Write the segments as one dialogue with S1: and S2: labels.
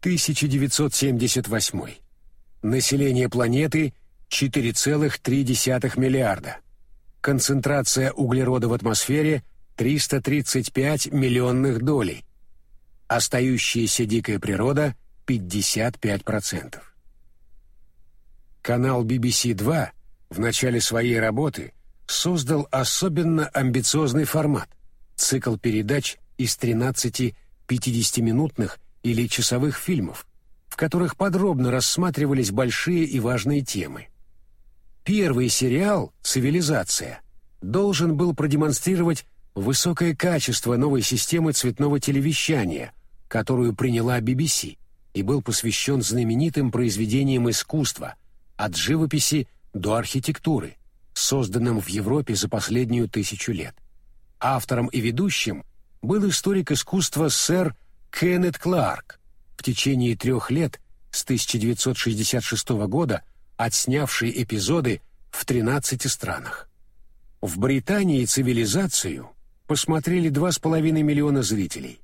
S1: 1978. Население планеты 4,3 миллиарда. Концентрация углерода в атмосфере 335 миллионных долей. Остающаяся дикая природа 55%. Канал BBC2 в начале своей работы создал особенно амбициозный формат – цикл передач из 13 50-минутных или часовых фильмов, в которых подробно рассматривались большие и важные темы. Первый сериал «Цивилизация» должен был продемонстрировать высокое качество новой системы цветного телевещания, которую приняла BBC, и был посвящен знаменитым произведениям искусства, от живописи до архитектуры, созданным в Европе за последнюю тысячу лет. Автором и ведущим был историк искусства сэр Кеннет Кларк, в течение трех лет с 1966 года отснявший эпизоды в 13 странах. В Британии цивилизацию посмотрели 2,5 миллиона зрителей,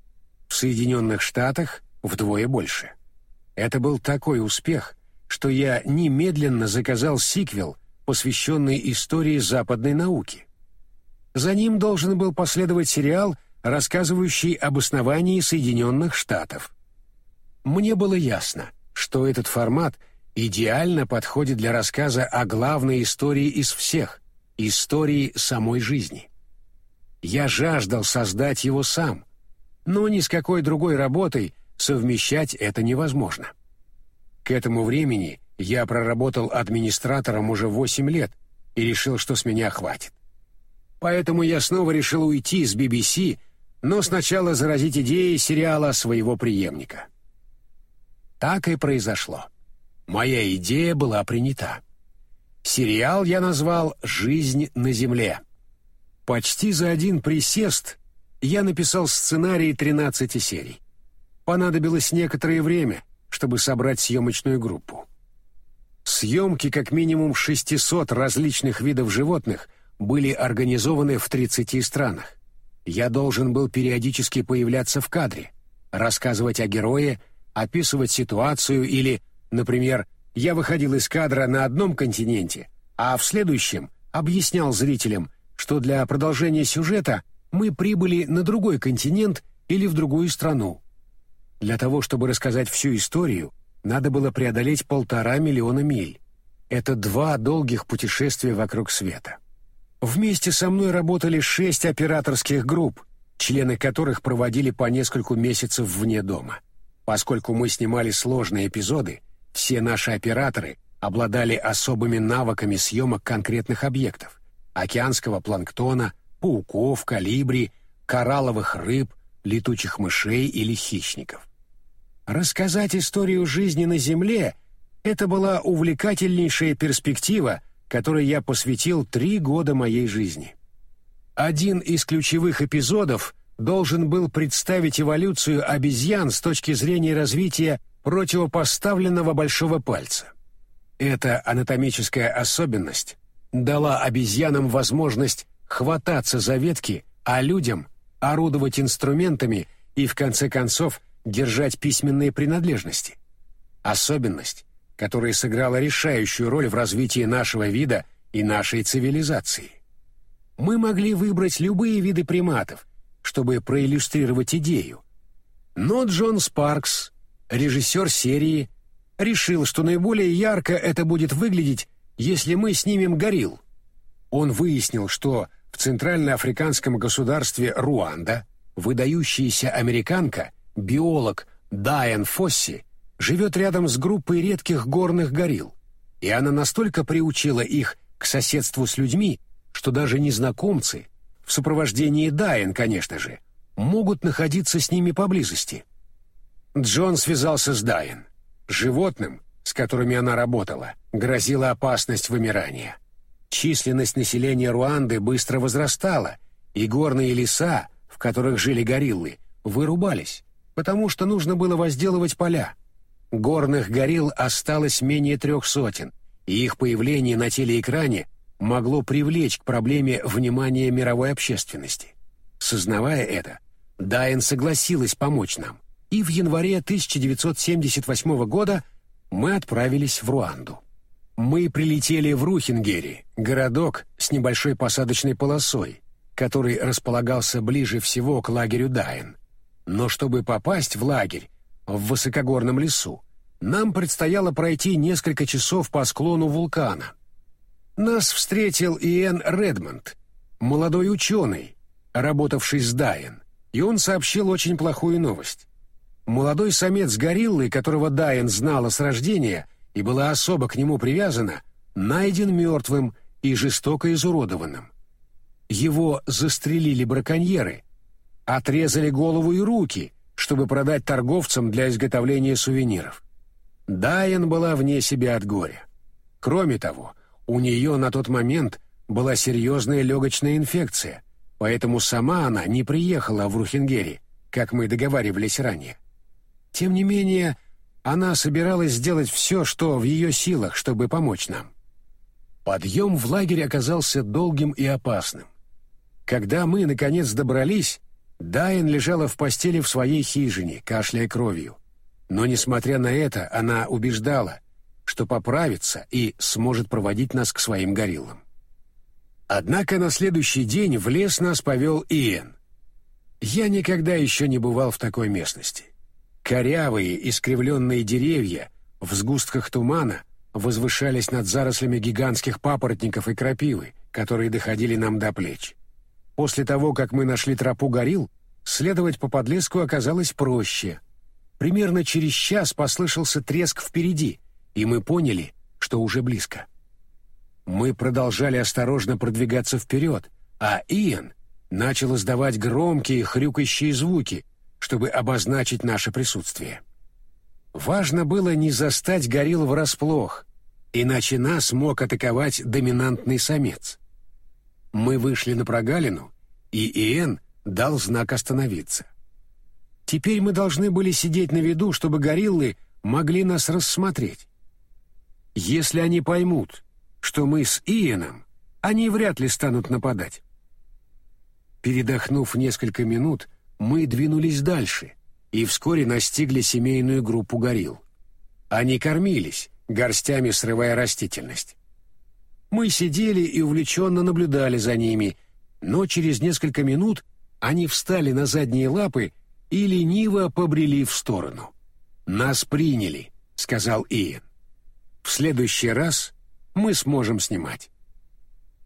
S1: в Соединенных Штатах вдвое больше. Это был такой успех, что я немедленно заказал сиквел, посвященный истории западной науки. За ним должен был последовать сериал, рассказывающий об основании Соединенных Штатов. Мне было ясно, что этот формат идеально подходит для рассказа о главной истории из всех — истории самой жизни. Я жаждал создать его сам, но ни с какой другой работой совмещать это невозможно. К этому времени я проработал администратором уже 8 лет и решил, что с меня хватит. Поэтому я снова решил уйти из BBC, но сначала заразить идеей сериала своего преемника. Так и произошло. Моя идея была принята. Сериал я назвал «Жизнь на Земле». Почти за один присест я написал сценарий 13 серий. Понадобилось некоторое время, чтобы собрать съемочную группу. Съемки как минимум 600 различных видов животных были организованы в 30 странах. Я должен был периодически появляться в кадре, рассказывать о герое, описывать ситуацию или, например, я выходил из кадра на одном континенте, а в следующем объяснял зрителям, что для продолжения сюжета мы прибыли на другой континент или в другую страну. Для того, чтобы рассказать всю историю, надо было преодолеть полтора миллиона миль. Это два долгих путешествия вокруг света. Вместе со мной работали шесть операторских групп, члены которых проводили по нескольку месяцев вне дома. Поскольку мы снимали сложные эпизоды, все наши операторы обладали особыми навыками съемок конкретных объектов – океанского планктона, пауков, калибри, коралловых рыб, летучих мышей или хищников. Рассказать историю жизни на Земле – это была увлекательнейшая перспектива, которой я посвятил три года моей жизни. Один из ключевых эпизодов должен был представить эволюцию обезьян с точки зрения развития противопоставленного большого пальца. Эта анатомическая особенность дала обезьянам возможность хвататься за ветки, а людям – орудовать инструментами и, в конце концов, держать письменные принадлежности. Особенность, которая сыграла решающую роль в развитии нашего вида и нашей цивилизации. Мы могли выбрать любые виды приматов, чтобы проиллюстрировать идею. Но Джон Спаркс, режиссер серии, решил, что наиболее ярко это будет выглядеть, если мы снимем горилл. Он выяснил, что в центральноафриканском государстве Руанда выдающаяся американка биолог Дайан Фосси живет рядом с группой редких горных горилл, и она настолько приучила их к соседству с людьми, что даже незнакомцы, в сопровождении Дайан, конечно же, могут находиться с ними поблизости. Джон связался с Дайан. Животным, с которыми она работала, грозила опасность вымирания. Численность населения Руанды быстро возрастала, и горные леса, в которых жили гориллы, вырубались потому что нужно было возделывать поля. Горных горилл осталось менее трех сотен, и их появление на телеэкране могло привлечь к проблеме внимания мировой общественности. Сознавая это, Дайен согласилась помочь нам, и в январе 1978 года мы отправились в Руанду. Мы прилетели в Рухингери, городок с небольшой посадочной полосой, который располагался ближе всего к лагерю Дайн. Но чтобы попасть в лагерь в высокогорном лесу, нам предстояло пройти несколько часов по склону вулкана. Нас встретил Иэн Редмонд, молодой ученый, работавший с Дайн, и он сообщил очень плохую новость. Молодой самец гориллы, которого Дайн знала с рождения и была особо к нему привязана, найден мертвым и жестоко изуродованным. Его застрелили браконьеры, отрезали голову и руки, чтобы продать торговцам для изготовления сувениров. Дайан была вне себя от горя. Кроме того, у нее на тот момент была серьезная легочная инфекция, поэтому сама она не приехала в Рухенгери, как мы договаривались ранее. Тем не менее, она собиралась сделать все, что в ее силах, чтобы помочь нам. Подъем в лагерь оказался долгим и опасным. Когда мы, наконец, добрались, Дайан лежала в постели в своей хижине, кашляя кровью. Но, несмотря на это, она убеждала, что поправится и сможет проводить нас к своим гориллам. Однако на следующий день в лес нас повел Иэн. Я никогда еще не бывал в такой местности. Корявые, искривленные деревья в сгустках тумана возвышались над зарослями гигантских папоротников и крапивы, которые доходили нам до плеч. После того, как мы нашли тропу горил, следовать по подлеску оказалось проще — Примерно через час послышался треск впереди, и мы поняли, что уже близко. Мы продолжали осторожно продвигаться вперед, а Иэн начал издавать громкие хрюкающие звуки, чтобы обозначить наше присутствие. Важно было не застать горилл врасплох, иначе нас мог атаковать доминантный самец. Мы вышли на прогалину, и Иэн дал знак остановиться. Теперь мы должны были сидеть на виду, чтобы гориллы могли нас рассмотреть. Если они поймут, что мы с Иеном, они вряд ли станут нападать. Передохнув несколько минут, мы двинулись дальше и вскоре настигли семейную группу горилл. Они кормились, горстями срывая растительность. Мы сидели и увлеченно наблюдали за ними, но через несколько минут они встали на задние лапы и лениво побрели в сторону. «Нас приняли», — сказал Иэн. «В следующий раз мы сможем снимать».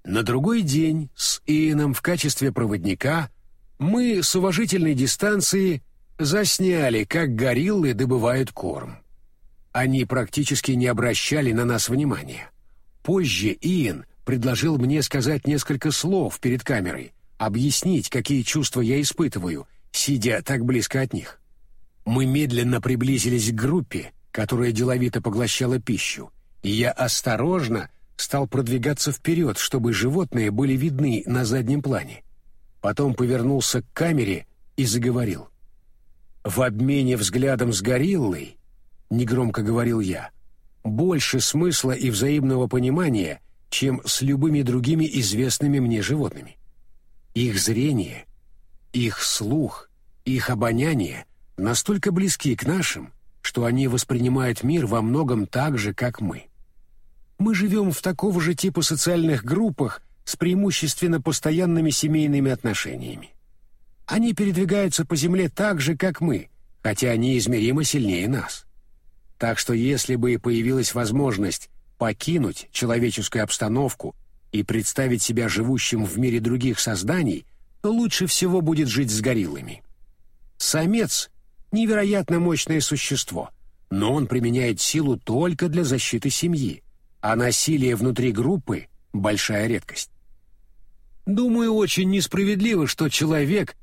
S1: На другой день с Иэном в качестве проводника мы с уважительной дистанции засняли, как гориллы добывают корм. Они практически не обращали на нас внимания. Позже Иэн предложил мне сказать несколько слов перед камерой, объяснить, какие чувства я испытываю — сидя так близко от них. Мы медленно приблизились к группе, которая деловито поглощала пищу, и я осторожно стал продвигаться вперед, чтобы животные были видны на заднем плане. Потом повернулся к камере и заговорил. «В обмене взглядом с гориллой, — негромко говорил я, — больше смысла и взаимного понимания, чем с любыми другими известными мне животными. Их зрение, их слух, их обоняние настолько близки к нашим, что они воспринимают мир во многом так же, как мы. Мы живем в такого же типа социальных группах с преимущественно постоянными семейными отношениями. Они передвигаются по земле так же, как мы, хотя они измеримо сильнее нас. Так что если бы и появилась возможность покинуть человеческую обстановку и представить себя живущим в мире других созданий, то лучше всего будет жить с гориллами. Самец — невероятно мощное существо, но он применяет силу только для защиты семьи, а насилие внутри группы — большая редкость. Думаю, очень несправедливо, что человек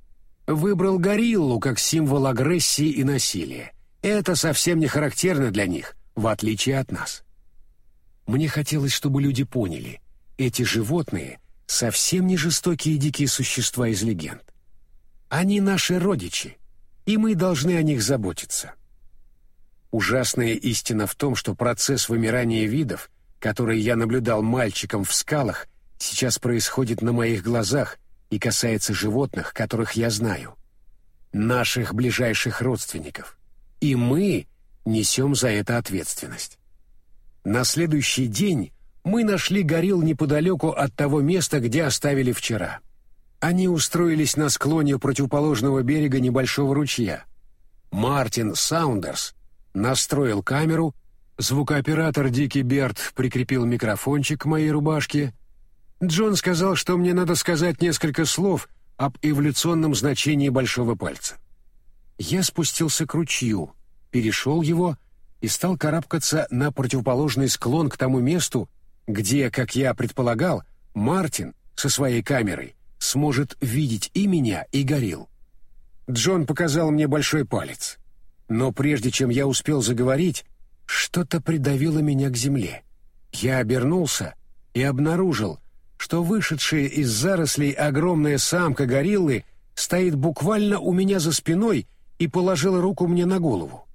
S1: выбрал гориллу как символ агрессии и насилия. Это совсем не характерно для них, в отличие от нас. Мне хотелось, чтобы люди поняли, эти животные — совсем не жестокие дикие существа из легенд. Они наши родичи, и мы должны о них заботиться. Ужасная истина в том, что процесс вымирания видов, который я наблюдал мальчиком в скалах, сейчас происходит на моих глазах и касается животных, которых я знаю. Наших ближайших родственников. И мы несем за это ответственность. На следующий день мы нашли горилл неподалеку от того места, где оставили вчера. Они устроились на склоне противоположного берега небольшого ручья. Мартин Саундерс настроил камеру, звукооператор Дики Берт прикрепил микрофончик к моей рубашке. Джон сказал, что мне надо сказать несколько слов об эволюционном значении большого пальца. Я спустился к ручью, перешел его и стал карабкаться на противоположный склон к тому месту, где, как я предполагал, Мартин со своей камерой сможет видеть и меня, и горил. Джон показал мне большой палец. Но прежде чем я успел заговорить, что-то придавило меня к земле. Я обернулся и обнаружил, что вышедшая из зарослей огромная самка гориллы стоит буквально у меня за спиной и положила руку мне на голову.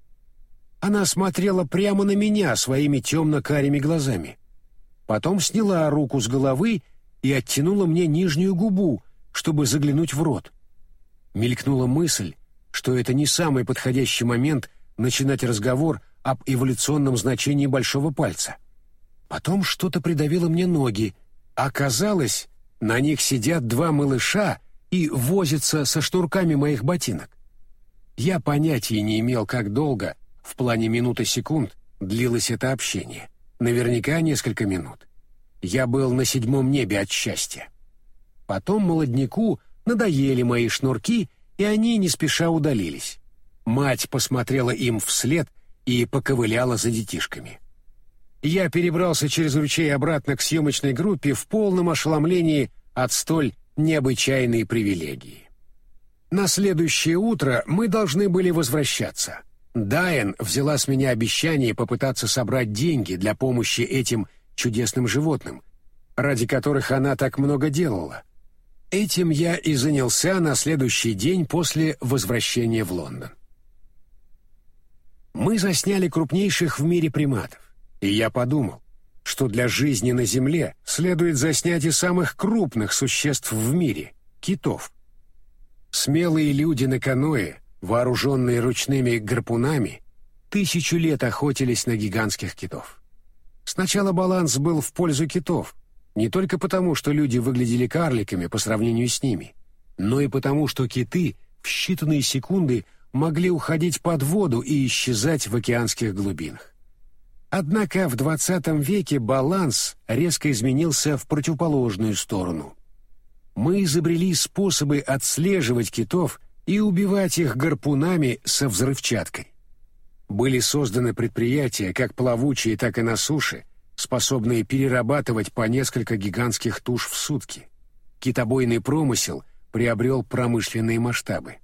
S1: Она смотрела прямо на меня своими темно-карими глазами. Потом сняла руку с головы и оттянула мне нижнюю губу, чтобы заглянуть в рот. Мелькнула мысль, что это не самый подходящий момент начинать разговор об эволюционном значении большого пальца. Потом что-то придавило мне ноги. Оказалось, на них сидят два малыша и возятся со шнурками моих ботинок. Я понятия не имел, как долго, в плане минуты секунд, длилось это общение. Наверняка несколько минут. Я был на седьмом небе от счастья. Потом молодняку надоели мои шнурки, и они не спеша удалились. Мать посмотрела им вслед и поковыляла за детишками. Я перебрался через ручей обратно к съемочной группе в полном ошеломлении от столь необычайной привилегии. На следующее утро мы должны были возвращаться. Дайан взяла с меня обещание попытаться собрать деньги для помощи этим чудесным животным, ради которых она так много делала. Этим я и занялся на следующий день после возвращения в Лондон. Мы засняли крупнейших в мире приматов, и я подумал, что для жизни на Земле следует заснять и самых крупных существ в мире — китов. Смелые люди на каное, вооруженные ручными гарпунами, тысячу лет охотились на гигантских китов. Сначала баланс был в пользу китов, не только потому, что люди выглядели карликами по сравнению с ними, но и потому, что киты в считанные секунды могли уходить под воду и исчезать в океанских глубинах. Однако в 20 веке баланс резко изменился в противоположную сторону. Мы изобрели способы отслеживать китов и убивать их гарпунами со взрывчаткой. Были созданы предприятия, как плавучие, так и на суше, способные перерабатывать по несколько гигантских туш в сутки. Китобойный промысел приобрел промышленные масштабы.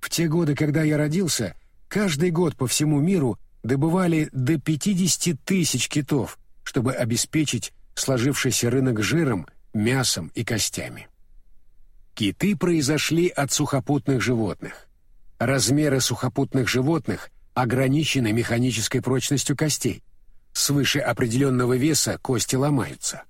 S1: В те годы, когда я родился, каждый год по всему миру добывали до 50 тысяч китов, чтобы обеспечить сложившийся рынок жиром, мясом и костями. Киты произошли от сухопутных животных. Размеры сухопутных животных ограничены механической прочностью костей. Свыше определенного веса кости ломаются.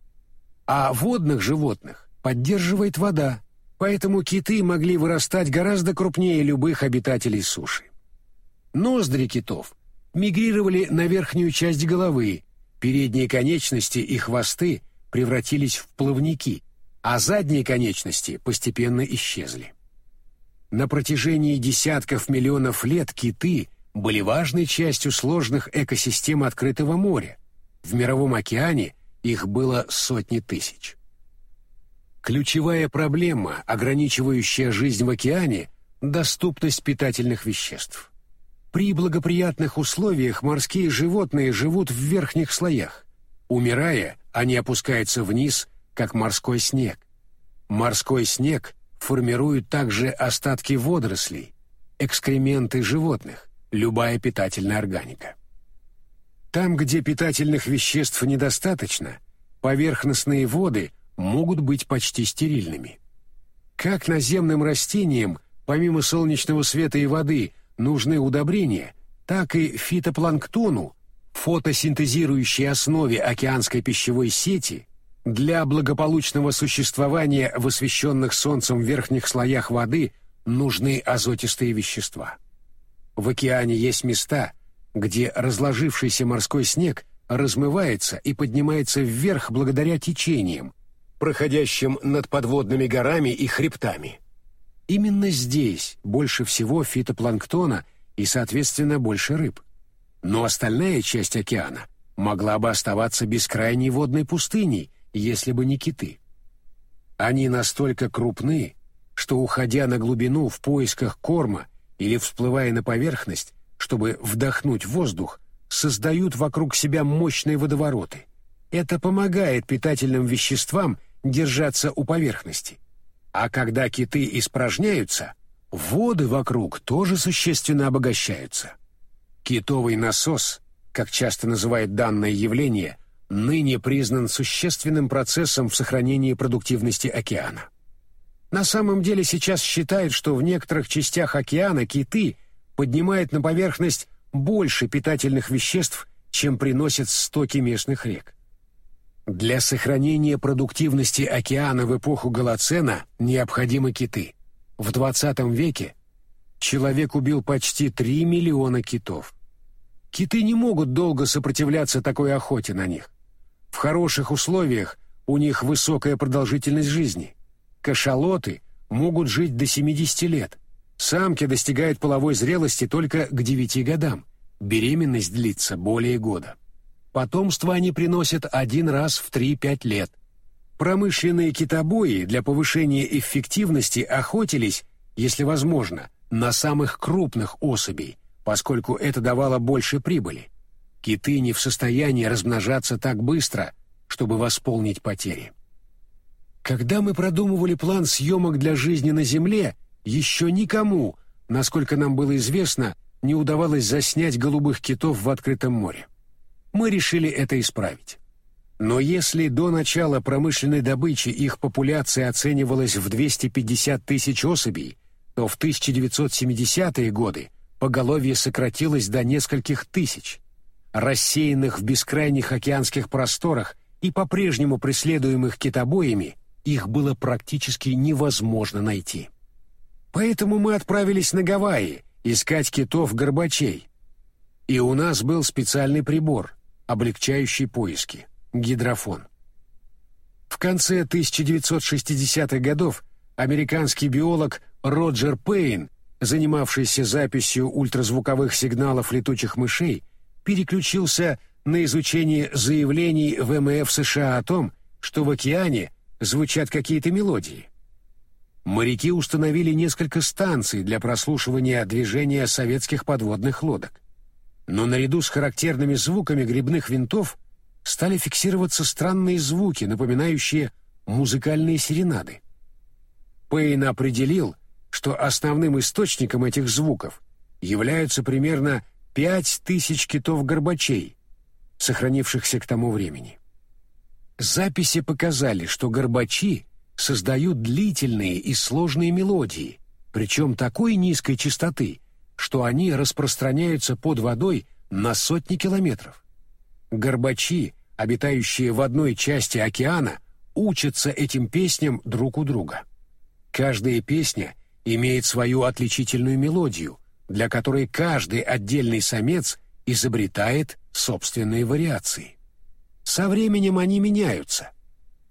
S1: А водных животных поддерживает вода, поэтому киты могли вырастать гораздо крупнее любых обитателей суши. Ноздри китов мигрировали на верхнюю часть головы, передние конечности и хвосты превратились в плавники, а задние конечности постепенно исчезли. На протяжении десятков миллионов лет киты были важной частью сложных экосистем открытого моря. В мировом океане их было сотни тысяч. Ключевая проблема, ограничивающая жизнь в океане – доступность питательных веществ. При благоприятных условиях морские животные живут в верхних слоях. Умирая, они опускаются вниз, как морской снег. Морской снег формирует также остатки водорослей, экскременты животных, любая питательная органика. Там, где питательных веществ недостаточно, поверхностные воды могут быть почти стерильными. Как наземным растениям, помимо солнечного света и воды, нужны удобрения, так и фитопланктону, фотосинтезирующей основе океанской пищевой сети, для благополучного существования в освещенных солнцем верхних слоях воды нужны азотистые вещества. В океане есть места, где разложившийся морской снег размывается и поднимается вверх благодаря течениям, проходящим над подводными горами и хребтами. Именно здесь больше всего фитопланктона и, соответственно, больше рыб. Но остальная часть океана могла бы оставаться бескрайней водной пустыней, если бы не киты. Они настолько крупны, что, уходя на глубину в поисках корма или всплывая на поверхность, чтобы вдохнуть воздух, создают вокруг себя мощные водовороты. Это помогает питательным веществам держаться у поверхности. А когда киты испражняются, воды вокруг тоже существенно обогащаются. Китовый насос, как часто называют данное явление, ныне признан существенным процессом в сохранении продуктивности океана. На самом деле сейчас считают, что в некоторых частях океана киты поднимают на поверхность больше питательных веществ, чем приносят стоки местных рек. Для сохранения продуктивности океана в эпоху Голоцена необходимы киты. В 20 веке человек убил почти 3 миллиона китов. Киты не могут долго сопротивляться такой охоте на них. В хороших условиях у них высокая продолжительность жизни. Кашалоты могут жить до 70 лет. Самки достигают половой зрелости только к 9 годам. Беременность длится более года. Потомство они приносят один раз в 3-5 лет. Промышленные китобои для повышения эффективности охотились, если возможно, на самых крупных особей, поскольку это давало больше прибыли. Киты не в состоянии размножаться так быстро, чтобы восполнить потери. Когда мы продумывали план съемок для жизни на Земле, еще никому, насколько нам было известно, не удавалось заснять голубых китов в открытом море. Мы решили это исправить. Но если до начала промышленной добычи их популяция оценивалась в 250 тысяч особей, то в 1970-е годы поголовье сократилось до нескольких тысяч. Рассеянных в бескрайних океанских просторах и по-прежнему преследуемых китобоями, их было практически невозможно найти. Поэтому мы отправились на Гавайи искать китов-горбачей. И у нас был специальный прибор, облегчающий поиски — гидрофон. В конце 1960-х годов американский биолог Роджер Пейн, занимавшийся записью ультразвуковых сигналов летучих мышей, переключился на изучение заявлений ВМФ США о том, что в океане звучат какие-то мелодии. Моряки установили несколько станций для прослушивания движения советских подводных лодок. Но наряду с характерными звуками грибных винтов стали фиксироваться странные звуки, напоминающие музыкальные серенады. Пейн определил, что основным источником этих звуков являются примерно пять тысяч китов-горбачей, сохранившихся к тому времени. Записи показали, что горбачи создают длительные и сложные мелодии, причем такой низкой частоты, что они распространяются под водой на сотни километров. Горбачи, обитающие в одной части океана, учатся этим песням друг у друга. Каждая песня имеет свою отличительную мелодию, для которой каждый отдельный самец изобретает собственные вариации. Со временем они меняются.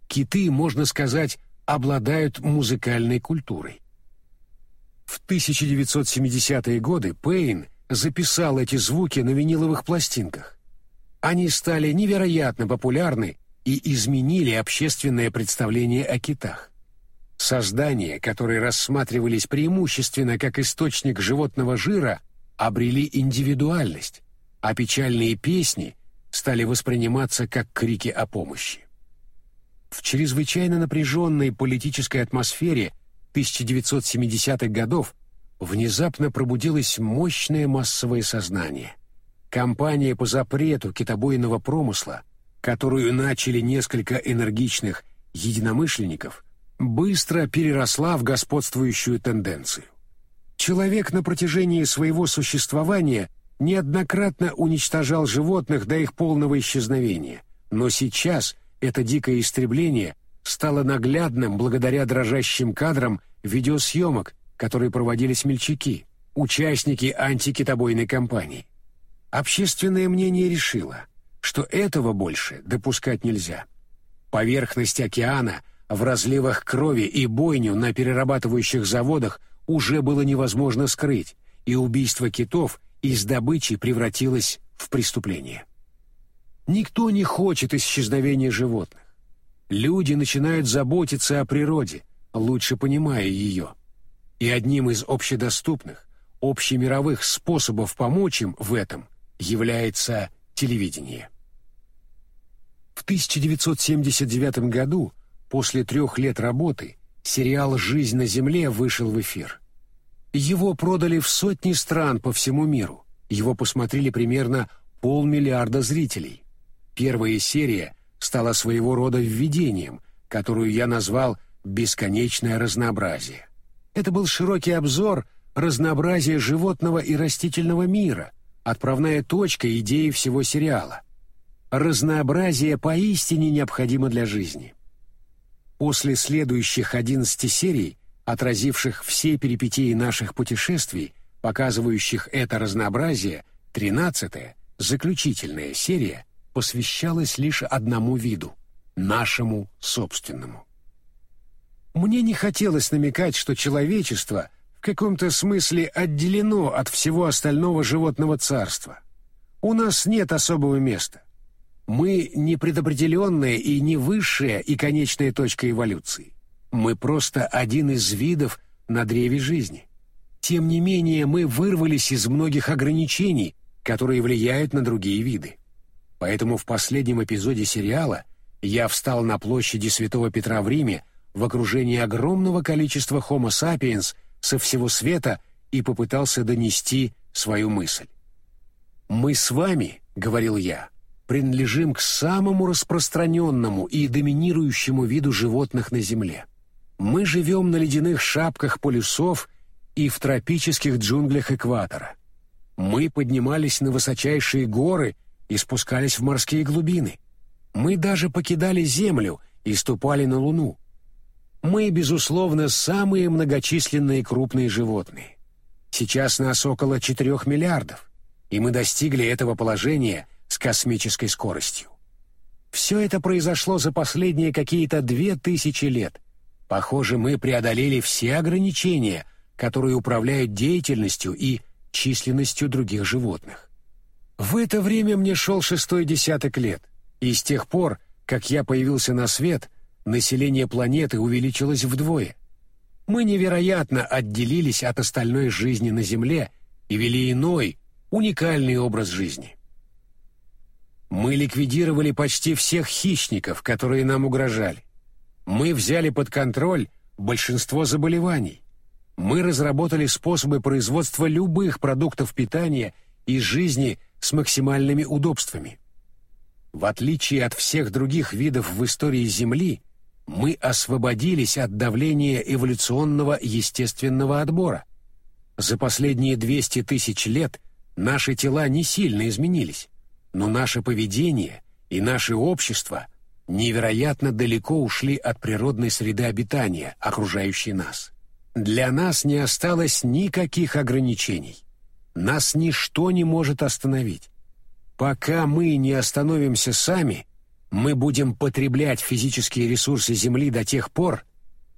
S1: Киты, можно сказать, обладают музыкальной культурой. В 1970-е годы Пейн записал эти звуки на виниловых пластинках. Они стали невероятно популярны и изменили общественное представление о китах. Создания, которые рассматривались преимущественно как источник животного жира, обрели индивидуальность, а печальные песни стали восприниматься как крики о помощи. В чрезвычайно напряженной политической атмосфере 1970-х годов внезапно пробудилось мощное массовое сознание. Кампания по запрету китобойного промысла, которую начали несколько энергичных единомышленников, быстро переросла в господствующую тенденцию. Человек на протяжении своего существования неоднократно уничтожал животных до их полного исчезновения, но сейчас – это дикое истребление стало наглядным благодаря дрожащим кадрам видеосъемок, которые проводили смельчаки, участники антикитобойной кампании. Общественное мнение решило, что этого больше допускать нельзя. Поверхность океана в разливах крови и бойню на перерабатывающих заводах уже было невозможно скрыть, и убийство китов из добычи превратилось в преступление. Никто не хочет исчезновения животных. Люди начинают заботиться о природе, лучше понимая ее. И одним из общедоступных, общемировых способов помочь им в этом является телевидение. В 1979 году, после трех лет работы, сериал «Жизнь на Земле» вышел в эфир. Его продали в сотни стран по всему миру. Его посмотрели примерно полмиллиарда зрителей. Первая серия стала своего рода введением, которую я назвал «бесконечное разнообразие». Это был широкий обзор разнообразия животного и растительного мира, отправная точка идеи всего сериала. Разнообразие поистине необходимо для жизни. После следующих 11 серий отразивших все перипетии наших путешествий, показывающих это разнообразие, тринадцатая, заключительная серия посвящалась лишь одному виду — нашему собственному. Мне не хотелось намекать, что человечество в каком-то смысле отделено от всего остального животного царства. У нас нет особого места. Мы не предопределенная и не высшая и конечная точка эволюции. Мы просто один из видов на древе жизни. Тем не менее, мы вырвались из многих ограничений, которые влияют на другие виды. Поэтому в последнем эпизоде сериала я встал на площади Святого Петра в Риме в окружении огромного количества Homo sapiens со всего света и попытался донести свою мысль. «Мы с вами, — говорил я, — принадлежим к самому распространенному и доминирующему виду животных на Земле. Мы живем на ледяных шапках полюсов и в тропических джунглях экватора. Мы поднимались на высочайшие горы и спускались в морские глубины. Мы даже покидали Землю и ступали на Луну. Мы, безусловно, самые многочисленные крупные животные. Сейчас нас около 4 миллиардов, и мы достигли этого положения с космической скоростью. Все это произошло за последние какие-то две тысячи лет — Похоже, мы преодолели все ограничения, которые управляют деятельностью и численностью других животных. В это время мне шел шестой десяток лет, и с тех пор, как я появился на свет, население планеты увеличилось вдвое. Мы невероятно отделились от остальной жизни на Земле и вели иной, уникальный образ жизни. Мы ликвидировали почти всех хищников, которые нам угрожали. Мы взяли под контроль большинство заболеваний. Мы разработали способы производства любых продуктов питания и жизни с максимальными удобствами. В отличие от всех других видов в истории Земли, мы освободились от давления эволюционного естественного отбора. За последние 200 тысяч лет наши тела не сильно изменились, но наше поведение и наше общество – невероятно далеко ушли от природной среды обитания, окружающей нас. Для нас не осталось никаких ограничений. Нас ничто не может остановить. Пока мы не остановимся сами, мы будем потреблять физические ресурсы Земли до тех пор,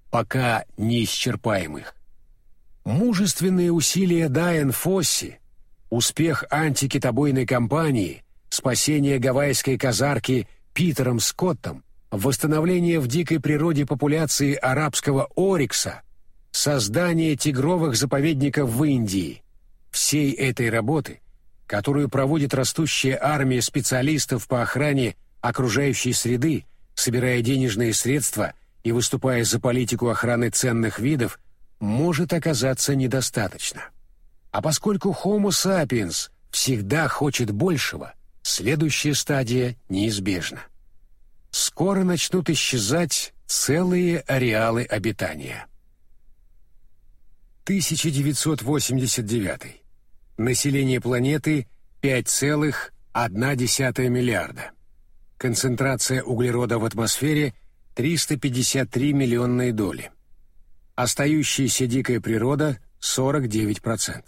S1: пока не исчерпаем их. Мужественные усилия Дайан Фосси, успех антикитобойной кампании, спасение гавайской казарки – Питером Скоттом восстановление в дикой природе популяции арабского орикса, создание тигровых заповедников в Индии. Всей этой работы, которую проводит растущая армия специалистов по охране окружающей среды, собирая денежные средства и выступая за политику охраны ценных видов, может оказаться недостаточно. А поскольку Homo sapiens всегда хочет большего – Следующая стадия неизбежна. Скоро начнут исчезать целые ареалы обитания. 1989. Население планеты 5,1 миллиарда. Концентрация углерода в атмосфере 353 миллионные доли. Остающаяся дикая природа 49%.